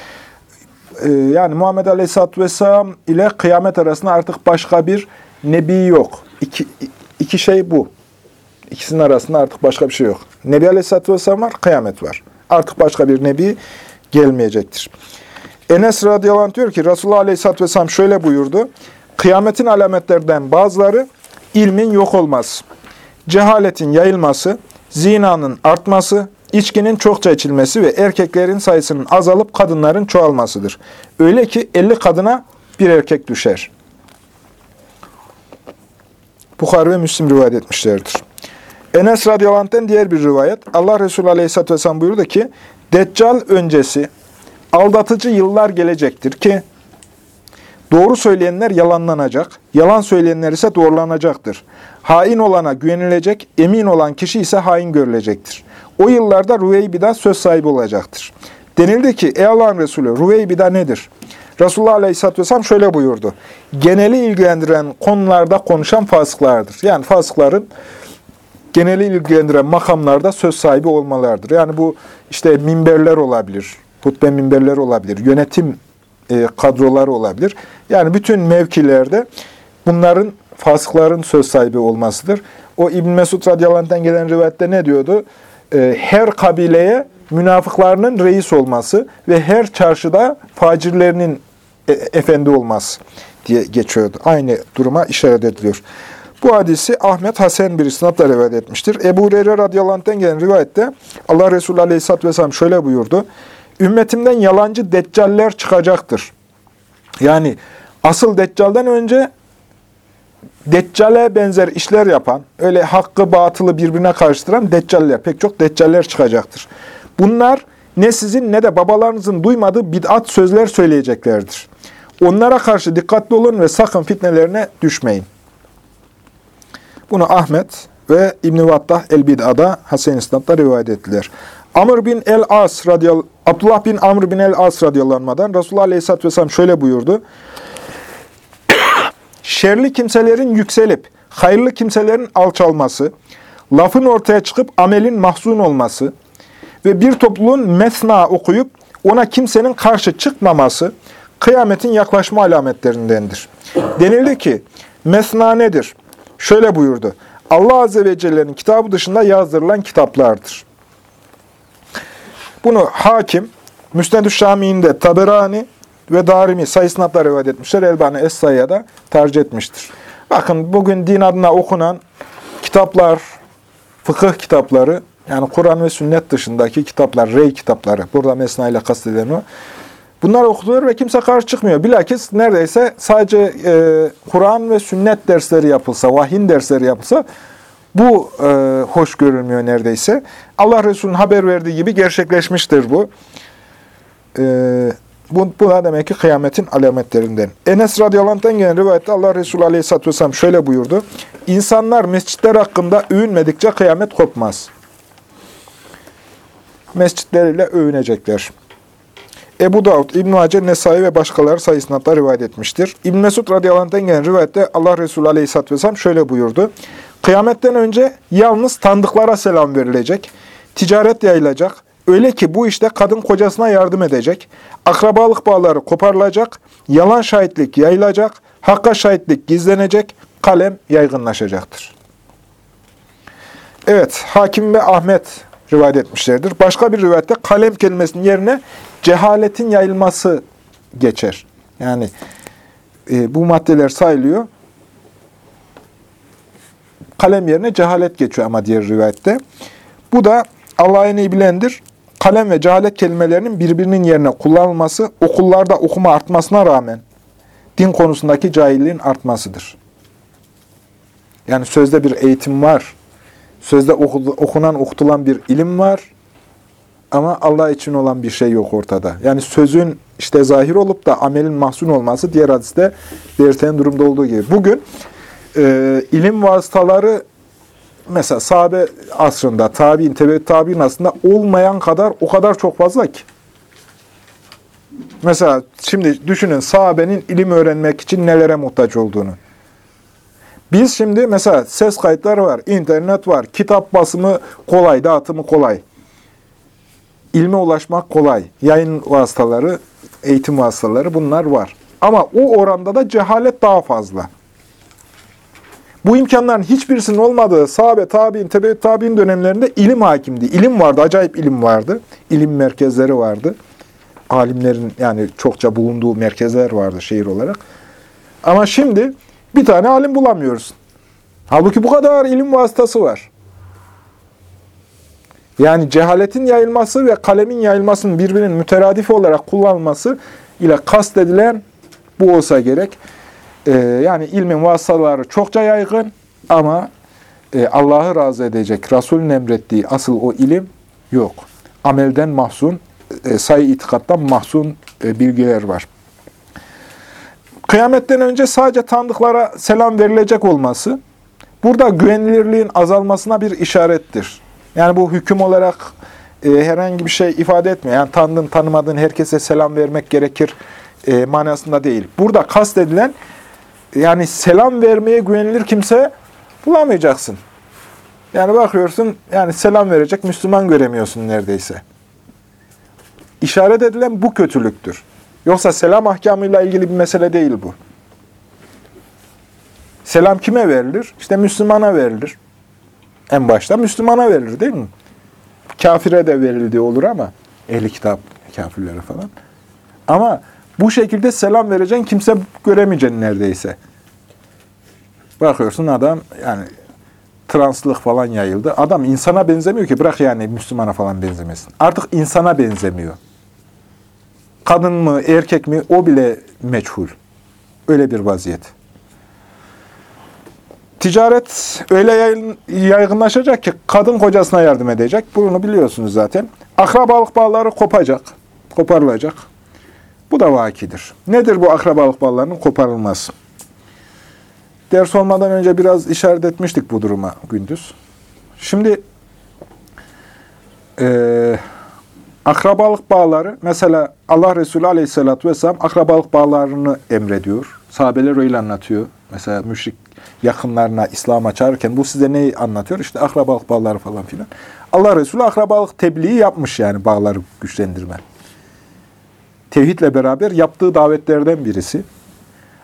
Ee, yani Muhammed Aleyhisselatü Vesselam ile kıyamet arasında artık başka bir nebi yok. İki, iki şey bu. İkisinin arasında artık başka bir şey yok. Nebi Aleyhisselatü Vesselam var, kıyamet var. Artık başka bir nebi gelmeyecektir. Enes radıyallahu diyor ki Resulullah aleyhisselatü vesselam şöyle buyurdu. Kıyametin alametlerinden bazıları ilmin yok olması, cehaletin yayılması, zinanın artması, içkinin çokça içilmesi ve erkeklerin sayısının azalıp kadınların çoğalmasıdır. Öyle ki 50 kadına bir erkek düşer. Bukhari ve Müslim rivayet etmişlerdir. Enes radıyallahu anh'ten diğer bir rivayet. Allah Resulü aleyhisselatü vesselam buyurdu ki, Deccal öncesi aldatıcı yıllar gelecektir ki, doğru söyleyenler yalanlanacak, yalan söyleyenler ise doğrulanacaktır. Hain olana güvenilecek, emin olan kişi ise hain görülecektir. O yıllarda Rüveybida söz sahibi olacaktır. Denildi ki, ey Allah'ın Resulü, Rüveybida nedir? Resulullah Aleyhisselatü Vesselam şöyle buyurdu. Geneli ilgilendiren konularda konuşan fasıklardır. Yani fasıkların geneli ilgilendiren makamlarda söz sahibi olmalardır. Yani bu işte minberler olabilir, hutbe minberleri olabilir, yönetim e, kadroları olabilir. Yani bütün mevkilerde bunların fasıkların söz sahibi olmasıdır. O İbn Mesud radıyallahu gelen rivayette ne diyordu? E, her kabileye münafıklarının reis olması ve her çarşıda facirlerinin e, efendi olması diye geçiyordu. Aynı duruma işaret ediliyor. Bu hadisi Ahmet Hasan bir isnatla rivayet etmiştir. Ebu Hureyre radıyallahu gelen rivayette Allah Resulü aleyhisselatü vesselam şöyle buyurdu. Ümmetimden yalancı deccaller çıkacaktır. Yani asıl deccalden önce deccale benzer işler yapan, öyle hakkı batılı birbirine karıştıran deccaller, pek çok deccaller çıkacaktır. Bunlar ne sizin ne de babalarınızın duymadığı bid'at sözler söyleyeceklerdir. Onlara karşı dikkatli olun ve sakın fitnelerine düşmeyin. Bunu Ahmet ve İbn-i Vattah el-Bid'a'da İsnat'ta rivayet ettiler. Amr bin el-As radıyallahu Abdullah bin Amr bin el-As radıyallahu Resulullah aleyhisselatü vesselam şöyle buyurdu. Şerli kimselerin yükselip, hayırlı kimselerin alçalması, lafın ortaya çıkıp amelin mahzun olması ve bir topluluğun mesna okuyup ona kimsenin karşı çıkmaması kıyametin yaklaşma alametlerindendir. Denildi ki, mesna nedir? Şöyle buyurdu. Allah Azze ve Celle'nin kitabı dışında yazdırılan kitaplardır. Bunu hakim, Müsned-ü Şami'inde Taberani ve Darimi sayısınatla rivayet etmişler. Elbani Es-Sayya'da da tercih etmiştir. Bakın bugün din adına okunan kitaplar, fıkıh kitapları, yani Kur'an ve sünnet dışındaki kitaplar, rey kitapları, burada mesna ile kastedilen o, Bunlar okutuluyor ve kimse karşı çıkmıyor. Bilakis neredeyse sadece e, Kur'an ve sünnet dersleri yapılsa, vahyin dersleri yapılsa bu e, hoş görülmüyor neredeyse. Allah Resulü'nün haber verdiği gibi gerçekleşmiştir bu. E, bu, bu da demek ki kıyametin alametlerinden. Enes radıyallahu gelen rivayette Allah Resulü aleyhisselatü vesselam şöyle buyurdu. İnsanlar mescitler hakkında övünmedikçe kıyamet kopmaz. Mescitleriyle övünecekler. Ebu Davud, İbn-i Hacer, Nesai ve başkaları sayısında rivayet etmiştir. İbn Mesud radıyallahu gelen rivayette Allah Resulü aleyhisselatü vesselam şöyle buyurdu. Kıyametten önce yalnız tanıdıklara selam verilecek, ticaret yayılacak, öyle ki bu işte kadın kocasına yardım edecek, akrabalık bağları koparılacak, yalan şahitlik yayılacak, hakka şahitlik gizlenecek, kalem yaygınlaşacaktır. Evet, Hakim ve Ahmet rivayet etmişlerdir. Başka bir rivayette kalem kelimesinin yerine cehaletin yayılması geçer. Yani e, bu maddeler sayılıyor. Kalem yerine cehalet geçiyor ama diğer rivayette. Bu da Allah'ın en iyi bilendir. Kalem ve cehalet kelimelerinin birbirinin yerine kullanılması, okullarda okuma artmasına rağmen din konusundaki cahilliğin artmasıdır. Yani sözde bir eğitim var. Sözde okunan, okutulan bir ilim var. Ama Allah için olan bir şey yok ortada. Yani sözün işte zahir olup da amelin mahzun olması diğer hadiste belirten durumda olduğu gibi. Bugün e, ilim vasıtaları mesela sahabe asrında, tabi'in, tebeyyüt tabi'in aslında olmayan kadar o kadar çok fazla ki. Mesela şimdi düşünün sahabenin ilim öğrenmek için nelere muhtaç olduğunu. Biz şimdi mesela ses kayıtları var, internet var, kitap basımı kolay, dağıtımı kolay. İlme ulaşmak kolay. Yayın vasıtaları, eğitim vasıtaları bunlar var. Ama o oranda da cehalet daha fazla. Bu imkanların hiçbirisinin olmadığı sahabe, tabi'in, tebeyyüt tabi'in dönemlerinde ilim hakimdi. İlim vardı, acayip ilim vardı. İlim merkezleri vardı. Alimlerin yani çokça bulunduğu merkezler vardı şehir olarak. Ama şimdi bir tane alim bulamıyoruz. Halbuki bu kadar ilim vasıtası var. Yani cehaletin yayılması ve kalemin yayılmasının birbirinin müteradif olarak kullanılması ile kastedilen bu olsa gerek. Ee, yani ilmin vasıtaları çokça yaygın ama e, Allah'ı razı edecek, Resulün emrettiği asıl o ilim yok. Amelden mahzun, e, sayı itikattan mahzun e, bilgiler var. Kıyametten önce sadece tanıdıklara selam verilecek olması, burada güvenilirliğin azalmasına bir işarettir. Yani bu hüküm olarak e, herhangi bir şey ifade etmiyor. Yani tanıdığın, tanımadığın herkese selam vermek gerekir e, manasında değil. Burada kastedilen, yani selam vermeye güvenilir kimse bulamayacaksın. Yani bakıyorsun, yani selam verecek Müslüman göremiyorsun neredeyse. İşaret edilen bu kötülüktür. Yoksa selam ahkamıyla ilgili bir mesele değil bu. Selam kime verilir? İşte Müslümana verilir. En başta Müslümana verilir değil mi? Kafire de verildiği olur ama ehli kitap kafirlere falan. Ama bu şekilde selam vereceğin kimse göremeyeceksin neredeyse. Bakıyorsun adam yani translık falan yayıldı. Adam insana benzemiyor ki bırak yani Müslümana falan benzemesin. Artık insana benzemiyor. Kadın mı, erkek mi o bile meçhul. Öyle bir vaziyet. Ticaret öyle yaygınlaşacak ki kadın kocasına yardım edecek. Bunu biliyorsunuz zaten. Akrabalık bağları kopacak, koparılacak. Bu da vakidir. Nedir bu akrabalık bağlarının koparılması? Ders olmadan önce biraz işaret etmiştik bu duruma gündüz. Şimdi e, akrabalık bağları, mesela Allah Resulü Aleyhisselatü Vesselam akrabalık bağlarını emrediyor. Sahabeler öyle anlatıyor. Mesela müşrik yakınlarına İslam'a çağırırken bu size neyi anlatıyor? İşte akrabalık bağları falan filan. Allah Resulü akrabalık tebliği yapmış yani bağları güçlendirme. Tevhidle beraber yaptığı davetlerden birisi.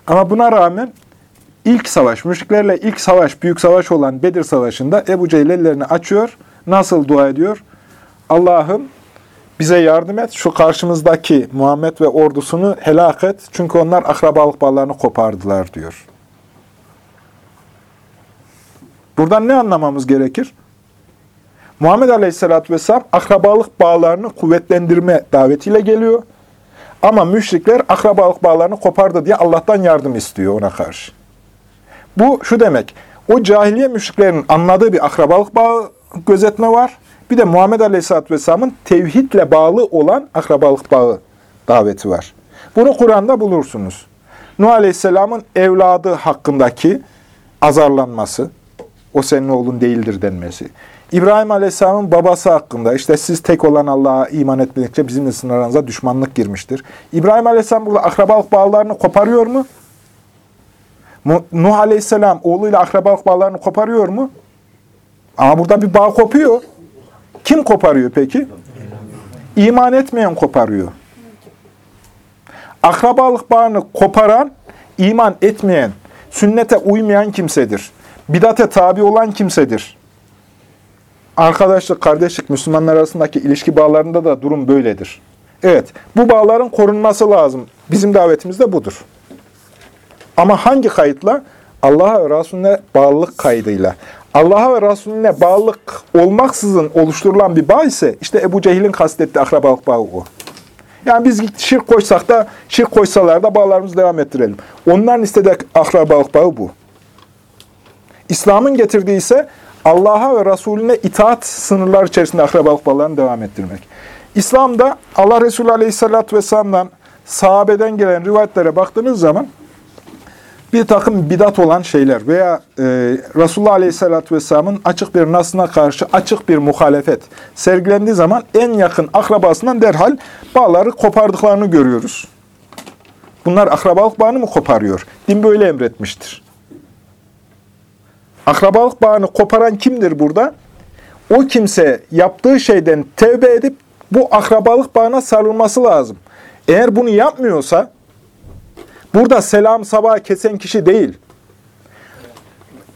Ama buna rağmen ilk savaş, müşriklerle ilk savaş, büyük savaş olan Bedir Savaşı'nda Ebu Cehil ellerini açıyor. Nasıl dua ediyor? Allah'ım bize yardım et, şu karşımızdaki Muhammed ve ordusunu helak et. Çünkü onlar akrabalık bağlarını kopardılar diyor. Buradan ne anlamamız gerekir? Muhammed Aleyhisselatü Vesselam akrabalık bağlarını kuvvetlendirme davetiyle geliyor. Ama müşrikler akrabalık bağlarını kopardı diye Allah'tan yardım istiyor ona karşı. Bu şu demek, o cahiliye müşriklerinin anladığı bir akrabalık bağı gözetme var. Bir de Muhammed Aleyhisselatü Vesselam'ın tevhidle bağlı olan akrabalık bağı daveti var. Bunu Kur'an'da bulursunuz. Nuh Aleyhisselam'ın evladı hakkındaki azarlanması, o senin oğlun değildir denmesi. İbrahim Aleyhisselam'ın babası hakkında, işte siz tek olan Allah'a iman etmedikçe bizim sınırlarınıza düşmanlık girmiştir. İbrahim Aleyhisselam burada akrabalık bağlarını koparıyor? Mu- Nuh Aleyhisselam oğluyla akrabalık bağlarını koparıyor mu? Ama burada bir bağ kopuyor. Kim koparıyor peki? İman etmeyen koparıyor. Akrabalık bağını koparan, iman etmeyen, sünnete uymayan kimsedir. Bidate tabi olan kimsedir. Arkadaşlık, kardeşlik, Müslümanlar arasındaki ilişki bağlarında da durum böyledir. Evet, bu bağların korunması lazım. Bizim davetimiz de budur. Ama hangi kayıtla? Allah'a ve Resulüne bağlılık kaydıyla. Allah'a ve Resulüne bağlılık olmaksızın oluşturulan bir bağ ise işte Ebu Cehil'in kastettiği akrabalık bağı o. Yani biz şirk koysak da, şirk koysalar da bağlarımızı devam ettirelim. Onların istediği akrabalık bağı bu. İslam'ın getirdiği ise Allah'a ve Resulüne itaat sınırlar içerisinde akrabalık bağlarını devam ettirmek. İslam'da Allah Resulü Aleyhisselatü Vesselam'dan, sahabeden gelen rivayetlere baktığınız zaman bir takım bidat olan şeyler veya e, Resulullah Aleyhisselatü Vesselam'ın açık bir nasına karşı açık bir muhalefet sergilendiği zaman en yakın akrabasından derhal bağları kopardıklarını görüyoruz. Bunlar akrabalık bağını mı koparıyor? Din böyle emretmiştir. Akrabalık bağını koparan kimdir burada? O kimse yaptığı şeyden tevbe edip bu akrabalık bağına sarılması lazım. Eğer bunu yapmıyorsa, burada selam sabah kesen kişi değil,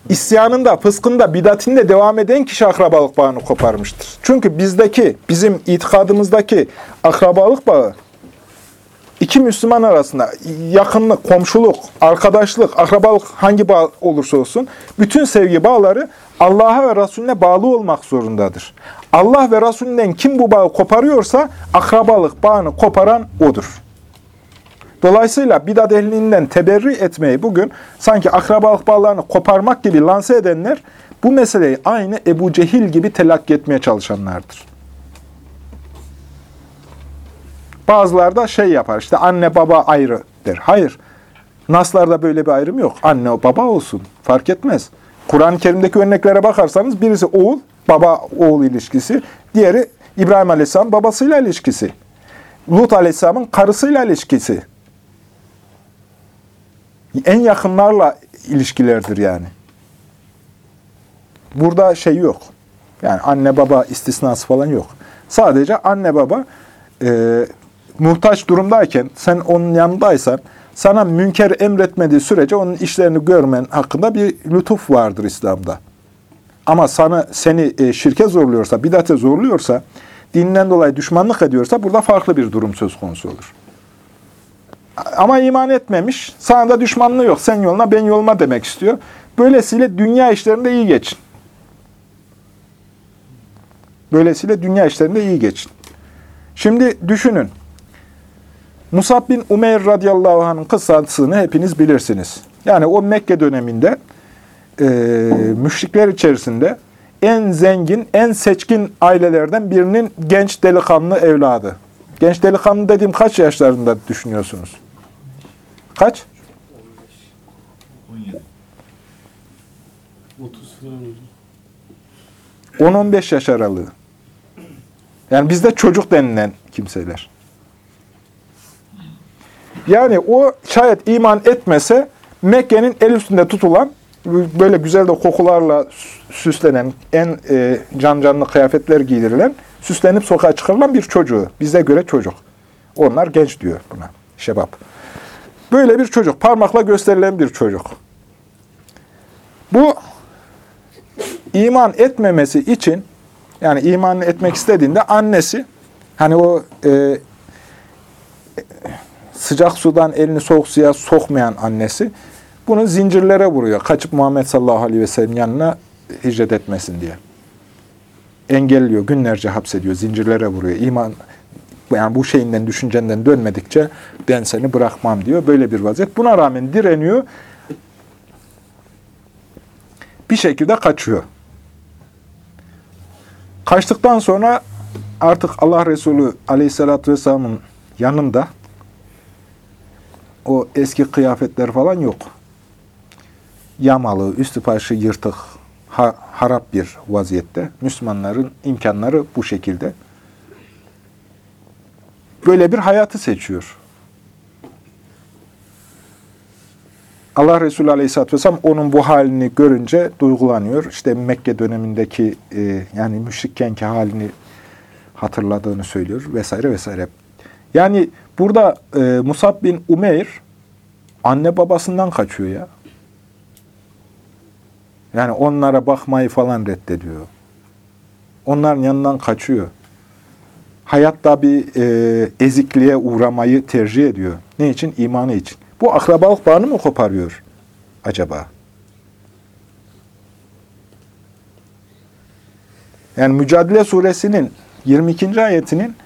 isyanında, fıskında, bidatinde devam eden kişi akrabalık bağını koparmıştır. Çünkü bizdeki, bizim itikadımızdaki akrabalık bağı, iki Müslüman arasında yakınlık, komşuluk, arkadaşlık, akrabalık hangi bağ olursa olsun, bütün sevgi bağları Allah'a ve Resulüne bağlı olmak zorundadır. Allah ve Resulünden kim bu bağı koparıyorsa, akrabalık bağını koparan odur. Dolayısıyla bidat ehlinden teberri etmeyi bugün sanki akrabalık bağlarını koparmak gibi lanse edenler, bu meseleyi aynı Ebu Cehil gibi telakki etmeye çalışanlardır. Bazıları da şey yapar, işte anne baba ayrı der. Hayır, Naslarda böyle bir ayrım yok. Anne o baba olsun, fark etmez. Kur'an-ı Kerim'deki örneklere bakarsanız birisi oğul, baba-oğul ilişkisi, diğeri İbrahim Aleyhisselam babasıyla ilişkisi. Lut Aleyhisselam'ın karısıyla ilişkisi. En yakınlarla ilişkilerdir yani. Burada şey yok. Yani anne baba istisnası falan yok. Sadece anne baba e, muhtaç durumdayken, sen onun yanındaysan, sana münker emretmediği sürece onun işlerini görmen hakkında bir lütuf vardır İslam'da. Ama sana seni e, şirke zorluyorsa, bidate zorluyorsa, dininden dolayı düşmanlık ediyorsa burada farklı bir durum söz konusu olur. Ama iman etmemiş, sana da düşmanlığı yok. Sen yoluna, ben yoluma demek istiyor. Böylesiyle dünya işlerinde iyi geçin. Böylesiyle dünya işlerinde iyi geçin. Şimdi düşünün. Musab bin Umeyr radıyallahu anh'ın kıssasını hepiniz bilirsiniz. Yani o Mekke döneminde e, müşrikler içerisinde en zengin, en seçkin ailelerden birinin genç delikanlı evladı. Genç delikanlı dediğim kaç yaşlarında düşünüyorsunuz? Kaç? 17. 30 falan oldu. 10-15 yaş aralığı. Yani bizde çocuk denilen kimseler. Yani o şayet iman etmese Mekke'nin el üstünde tutulan böyle güzel de kokularla süslenen, en e, can canlı kıyafetler giydirilen, süslenip sokağa çıkarılan bir çocuğu. Bize göre çocuk. Onlar genç diyor buna. Şebap. Böyle bir çocuk. Parmakla gösterilen bir çocuk. Bu iman etmemesi için yani iman etmek istediğinde annesi hani o e, sıcak sudan elini soğuk suya sokmayan annesi bunu zincirlere vuruyor. Kaçıp Muhammed sallallahu aleyhi ve sellem yanına hicret etmesin diye. Engelliyor, günlerce hapsediyor, zincirlere vuruyor. İman yani bu şeyinden, düşüncenden dönmedikçe ben seni bırakmam diyor. Böyle bir vaziyet. Buna rağmen direniyor. Bir şekilde kaçıyor. Kaçtıktan sonra artık Allah Resulü Aleyhisselatü Vesselam'ın yanında o eski kıyafetler falan yok. Yamalı, üstü başı yırtık, ha, harap bir vaziyette. Müslümanların imkanları bu şekilde. Böyle bir hayatı seçiyor. Allah Resulü Aleyhisselatü Vesselam onun bu halini görünce duygulanıyor. İşte Mekke dönemindeki e, yani müşrikkenki halini hatırladığını söylüyor vesaire vesaire. Yani burada e, Musab bin Umeyr anne babasından kaçıyor ya. Yani onlara bakmayı falan reddediyor. Onların yanından kaçıyor. Hayatta bir e, ezikliğe uğramayı tercih ediyor. Ne için? İmanı için. Bu akrabalık bağını mı koparıyor acaba? Yani Mücadele Suresinin 22. ayetinin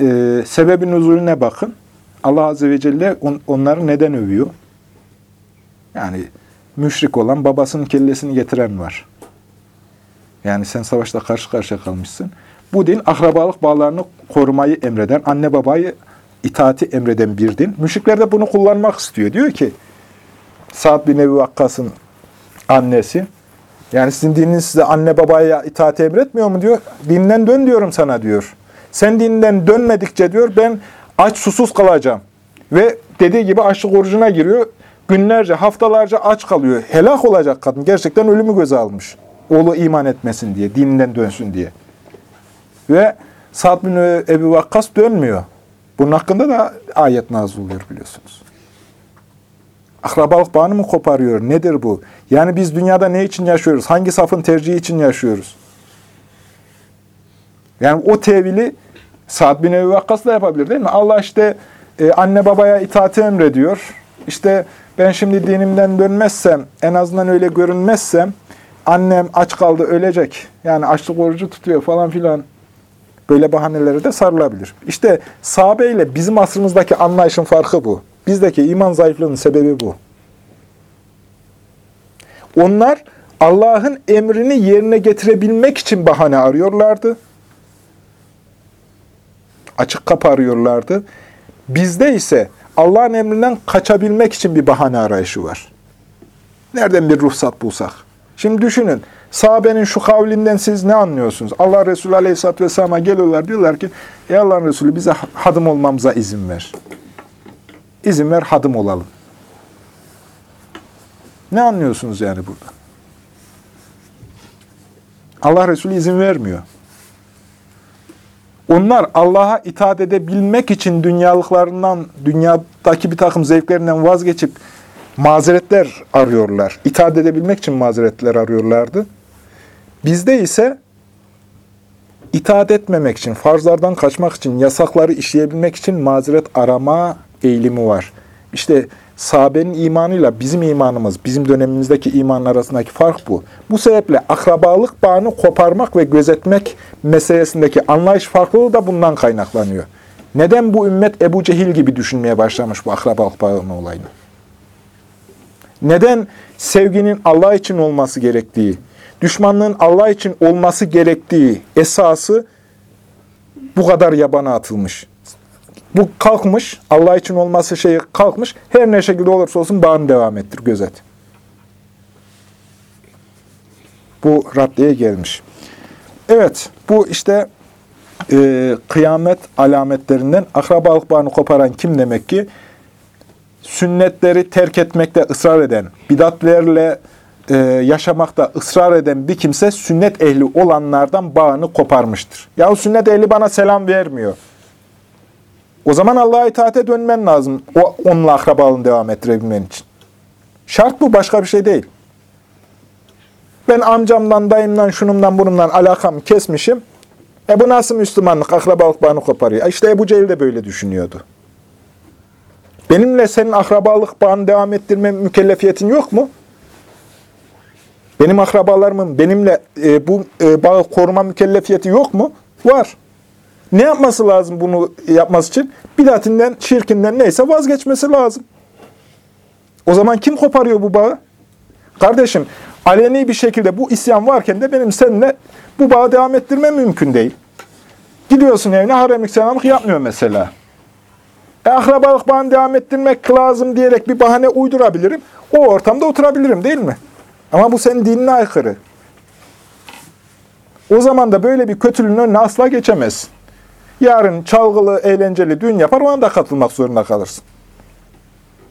e, sebebi nüzulüne bakın. Allah Azze ve Celle on, onları neden övüyor? Yani müşrik olan babasının kellesini getiren var. Yani sen savaşta karşı karşıya kalmışsın. Bu din akrabalık bağlarını korumayı emreden, anne babayı itaati emreden bir din. Müşrikler de bunu kullanmak istiyor. Diyor ki, Sa'd bin Ebi Vakkas'ın annesi, yani sizin dininiz size anne babaya itaati emretmiyor mu diyor. Dinden dön diyorum sana diyor. Sen dinden dönmedikçe diyor ben aç susuz kalacağım. Ve dediği gibi açlık orucuna giriyor. Günlerce, haftalarca aç kalıyor. Helak olacak kadın. Gerçekten ölümü göze almış. Oğlu iman etmesin diye, dininden dönsün diye. Ve Sa'd bin Ebi Vakkas dönmüyor. Bunun hakkında da ayet nazil oluyor biliyorsunuz. Akrabalık bağını mı koparıyor? Nedir bu? Yani biz dünyada ne için yaşıyoruz? Hangi safın tercihi için yaşıyoruz? Yani o tevili Sa'd bin Ebi Vakkas da yapabilir değil mi? Allah işte e, anne babaya itaati emrediyor. İşte ben şimdi dinimden dönmezsem, en azından öyle görünmezsem, annem aç kaldı ölecek. Yani açlık orucu tutuyor falan filan. Böyle bahanelere de sarılabilir. İşte sahabe ile bizim asrımızdaki anlayışın farkı bu. Bizdeki iman zayıflığının sebebi bu. Onlar Allah'ın emrini yerine getirebilmek için bahane arıyorlardı. Açık kapı arıyorlardı. Bizde ise Allah'ın emrinden kaçabilmek için bir bahane arayışı var. Nereden bir ruhsat bulsak? Şimdi düşünün, sahabenin şu kavlinden siz ne anlıyorsunuz? Allah Resulü Aleyhisselatü Vesselam'a geliyorlar, diyorlar ki, Ey Allah'ın Resulü bize hadım olmamıza izin ver. İzin ver, hadım olalım. Ne anlıyorsunuz yani burada? Allah Resulü izin vermiyor. Onlar Allah'a itaat edebilmek için dünyalıklarından, dünyadaki bir takım zevklerinden vazgeçip mazeretler arıyorlar. İtaat edebilmek için mazeretler arıyorlardı. Bizde ise itaat etmemek için, farzlardan kaçmak için, yasakları işleyebilmek için mazeret arama eğilimi var. İşte sahabenin imanıyla bizim imanımız, bizim dönemimizdeki iman arasındaki fark bu. Bu sebeple akrabalık bağını koparmak ve gözetmek meselesindeki anlayış farklılığı da bundan kaynaklanıyor. Neden bu ümmet Ebu Cehil gibi düşünmeye başlamış bu akrabalık bağını olayını? Neden sevginin Allah için olması gerektiği, düşmanlığın Allah için olması gerektiği esası bu kadar yabana atılmış? Bu kalkmış, Allah için olması şeyi kalkmış, her ne şekilde olursa olsun bağını devam ettir, gözet. Bu raddeye gelmiş. Evet, bu işte e, kıyamet alametlerinden akrabalık bağını koparan kim demek ki? Sünnetleri terk etmekte ısrar eden, bidatlerle e, yaşamakta ısrar eden bir kimse sünnet ehli olanlardan bağını koparmıştır. Ya sünnet ehli bana selam vermiyor. O zaman Allah'a itaate dönmen lazım. O, onunla akrabalığını devam ettirebilmen için. Şart bu, başka bir şey değil. Ben amcamdan, dayımdan, şunumdan, bunumdan alakamı kesmişim. E bu nasıl Müslümanlık? Akrabalık bağını koparıyor. İşte Ebu Cehil de böyle düşünüyordu. Benimle senin akrabalık bağını devam ettirme mükellefiyetin yok mu? Benim akrabalarımın benimle e, bu e, bağı koruma mükellefiyeti yok mu? Var. Ne yapması lazım bunu yapması için? Bidatinden, şirkinden neyse vazgeçmesi lazım. O zaman kim koparıyor bu bağı? Kardeşim, aleni bir şekilde bu isyan varken de benim seninle bu bağı devam ettirme mümkün değil. Gidiyorsun evine haremlik selamlık yapmıyor mesela. E, akrabalık bağını devam ettirmek lazım diyerek bir bahane uydurabilirim. O ortamda oturabilirim değil mi? Ama bu senin dinine aykırı. O zaman da böyle bir kötülüğün önüne asla geçemezsin. Yarın çalgılı, eğlenceli düğün yapar, ona da katılmak zorunda kalırsın.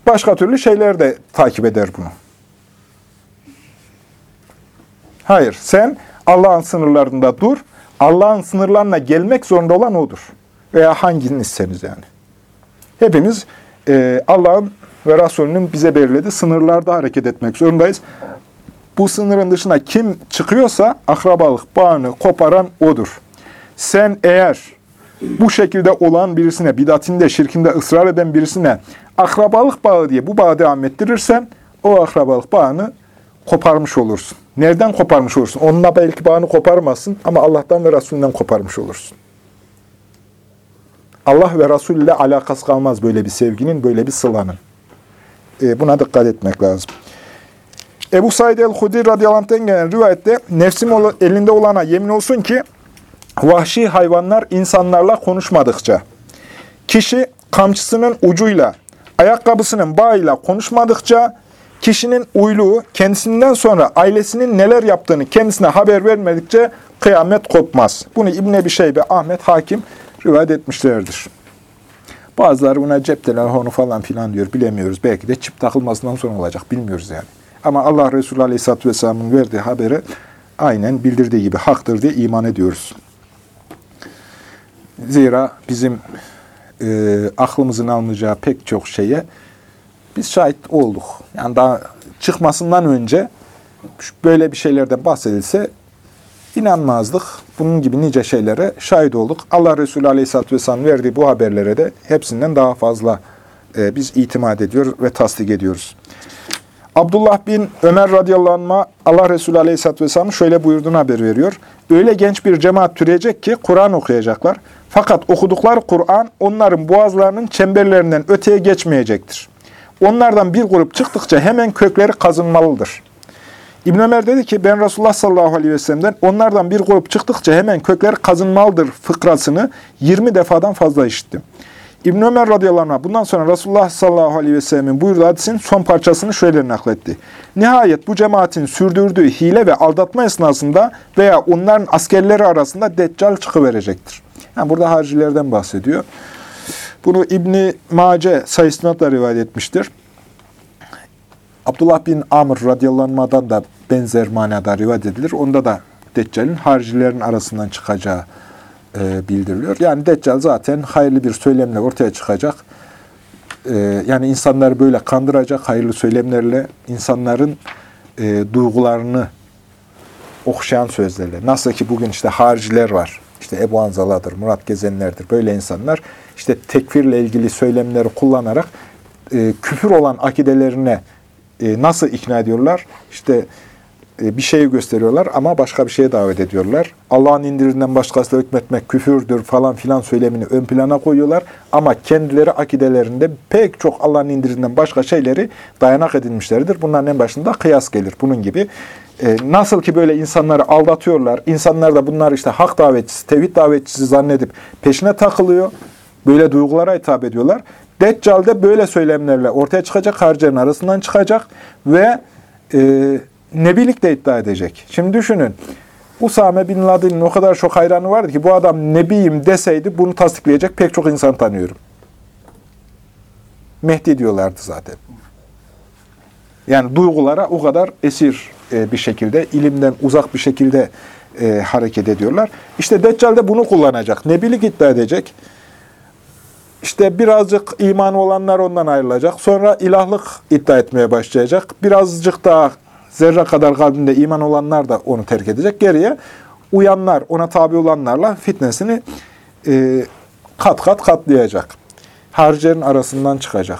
Başka türlü şeyler de takip eder bunu. Hayır, sen Allah'ın sınırlarında dur. Allah'ın sınırlarına gelmek zorunda olan odur. Veya hanginizseniz yani. Hepimiz e, Allah'ın ve Resulünün bize belirlediği sınırlarda hareket etmek zorundayız. Bu sınırın dışına kim çıkıyorsa akrabalık bağını koparan odur. Sen eğer bu şekilde olan birisine, bidatinde, şirkinde ısrar eden birisine akrabalık bağı diye bu bağı devam ettirirsen o akrabalık bağını koparmış olursun. Nereden koparmış olursun? Onunla belki bağını koparmazsın ama Allah'tan ve Resulünden koparmış olursun. Allah ve Resul ile alakası kalmaz böyle bir sevginin, böyle bir sılanın. E, buna dikkat etmek lazım. Ebu Said el-Hudri radıyallahu anh'ten gelen rivayette nefsim elinde olana yemin olsun ki vahşi hayvanlar insanlarla konuşmadıkça, kişi kamçısının ucuyla, ayakkabısının bağıyla konuşmadıkça, kişinin uyluğu kendisinden sonra ailesinin neler yaptığını kendisine haber vermedikçe kıyamet kopmaz. Bunu İbn Ebi Şeybe, Ahmet Hakim rivayet etmişlerdir. Bazıları buna cep telefonu falan filan diyor. Bilemiyoruz. Belki de çip takılmasından sonra olacak. Bilmiyoruz yani. Ama Allah Resulü Aleyhisselatü Vesselam'ın verdiği haberi aynen bildirdiği gibi haktır diye iman ediyoruz. Zira bizim e, aklımızın almayacağı pek çok şeye biz şahit olduk. Yani daha çıkmasından önce böyle bir şeylerden bahsedilse inanmazdık. Bunun gibi nice şeylere şahit olduk. Allah Resulü Aleyhisselatü Vesselam verdiği bu haberlere de hepsinden daha fazla e, biz itimat ediyoruz ve tasdik ediyoruz. Abdullah bin Ömer radıyallahu anh'a Allah Resulü aleyhisselatü vesselam şöyle buyurduğunu haber veriyor. Öyle genç bir cemaat türeyecek ki Kur'an okuyacaklar. Fakat okudukları Kur'an onların boğazlarının çemberlerinden öteye geçmeyecektir. Onlardan bir grup çıktıkça hemen kökleri kazınmalıdır. İbn Ömer dedi ki ben Resulullah sallallahu aleyhi ve sellem'den onlardan bir grup çıktıkça hemen kökleri kazınmalıdır fıkrasını 20 defadan fazla işittim. İbn Ömer radıyallahu bundan sonra Resulullah sallallahu aleyhi ve sellemin buyurduğu hadisin son parçasını şöyle nakletti. Nihayet bu cemaatin sürdürdüğü hile ve aldatma esnasında veya onların askerleri arasında deccal çıkıverecektir. Yani burada haricilerden bahsediyor. Bunu İbni Mace sayısına da rivayet etmiştir. Abdullah bin Amr radıyallahu da benzer manada rivayet edilir. Onda da Deccal'in haricilerin arasından çıkacağı e, bildiriliyor. Yani Deccal zaten hayırlı bir söylemle ortaya çıkacak. E, yani insanları böyle kandıracak hayırlı söylemlerle insanların e, duygularını okşayan sözlerle. Nasıl ki bugün işte hariciler var. İşte Ebu Anzala'dır, Murat Gezenler'dir. Böyle insanlar işte tekfirle ilgili söylemleri kullanarak e, küfür olan akidelerine e, nasıl ikna ediyorlar? İşte bir şeyi gösteriyorlar ama başka bir şeye davet ediyorlar. Allah'ın indirinden başkasıyla hükmetmek küfürdür falan filan söylemini ön plana koyuyorlar. Ama kendileri akidelerinde pek çok Allah'ın indirinden başka şeyleri dayanak edilmişlerdir. Bunların en başında kıyas gelir. Bunun gibi e, nasıl ki böyle insanları aldatıyorlar, insanlar da bunlar işte hak davetçisi, tevhid davetçisi zannedip peşine takılıyor. Böyle duygulara hitap ediyorlar. Deccal de böyle söylemlerle ortaya çıkacak, harcların arasından çıkacak ve e, nebilik de iddia edecek. Şimdi düşünün, Usame bin Laden'in o kadar çok hayranı vardı ki bu adam nebiyim deseydi bunu tasdikleyecek pek çok insan tanıyorum. Mehdi diyorlardı zaten. Yani duygulara o kadar esir e, bir şekilde, ilimden uzak bir şekilde e, hareket ediyorlar. İşte Deccal de bunu kullanacak. Nebilik iddia edecek. İşte birazcık imanı olanlar ondan ayrılacak. Sonra ilahlık iddia etmeye başlayacak. Birazcık daha zerre kadar kalbinde iman olanlar da onu terk edecek. Geriye uyanlar, ona tabi olanlarla fitnesini e, kat kat katlayacak. Harcilerin arasından çıkacak.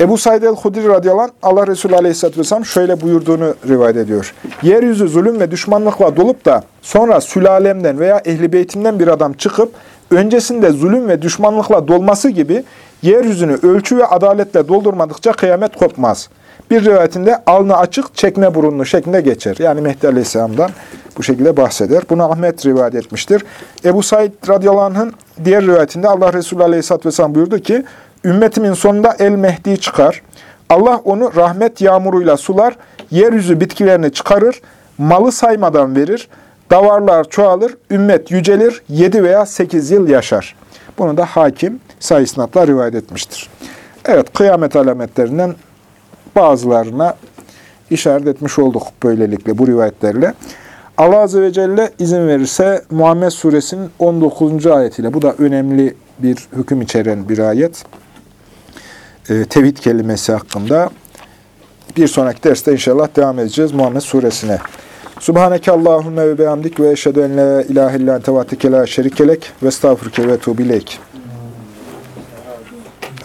Ebu Said el-Hudri radıyallahu Allah Resulü aleyhisselatü vesselam şöyle buyurduğunu rivayet ediyor. Yeryüzü zulüm ve düşmanlıkla dolup da sonra sülalemden veya ehli beytimden bir adam çıkıp öncesinde zulüm ve düşmanlıkla dolması gibi yeryüzünü ölçü ve adaletle doldurmadıkça kıyamet kopmaz. Bir rivayetinde alnı açık, çekme burunlu şeklinde geçer. Yani Mehdi Aleyhisselam'dan bu şekilde bahseder. Bunu Ahmet rivayet etmiştir. Ebu Said radıyallahu anh'ın diğer rivayetinde Allah Resulü Aleyhisselatü Vesselam buyurdu ki, Ümmetimin sonunda El Mehdi çıkar. Allah onu rahmet yağmuruyla sular, yeryüzü bitkilerini çıkarır, malı saymadan verir, davarlar çoğalır, ümmet yücelir, 7 veya 8 yıl yaşar. Bunu da hakim sayısınatla rivayet etmiştir. Evet, kıyamet alametlerinden bazılarına işaret etmiş olduk böylelikle, bu rivayetlerle. Allah Azze ve Celle izin verirse Muhammed Suresinin 19. ayetiyle, bu da önemli bir hüküm içeren bir ayet. E, tevhid kelimesi hakkında. Bir sonraki derste inşallah devam edeceğiz Muhammed Suresine. Subhaneke Allahümme ve bihamdik ve eşhedü en la ilahe illa ente ve la şerikelek ve estağfurke ve tuğbileyk.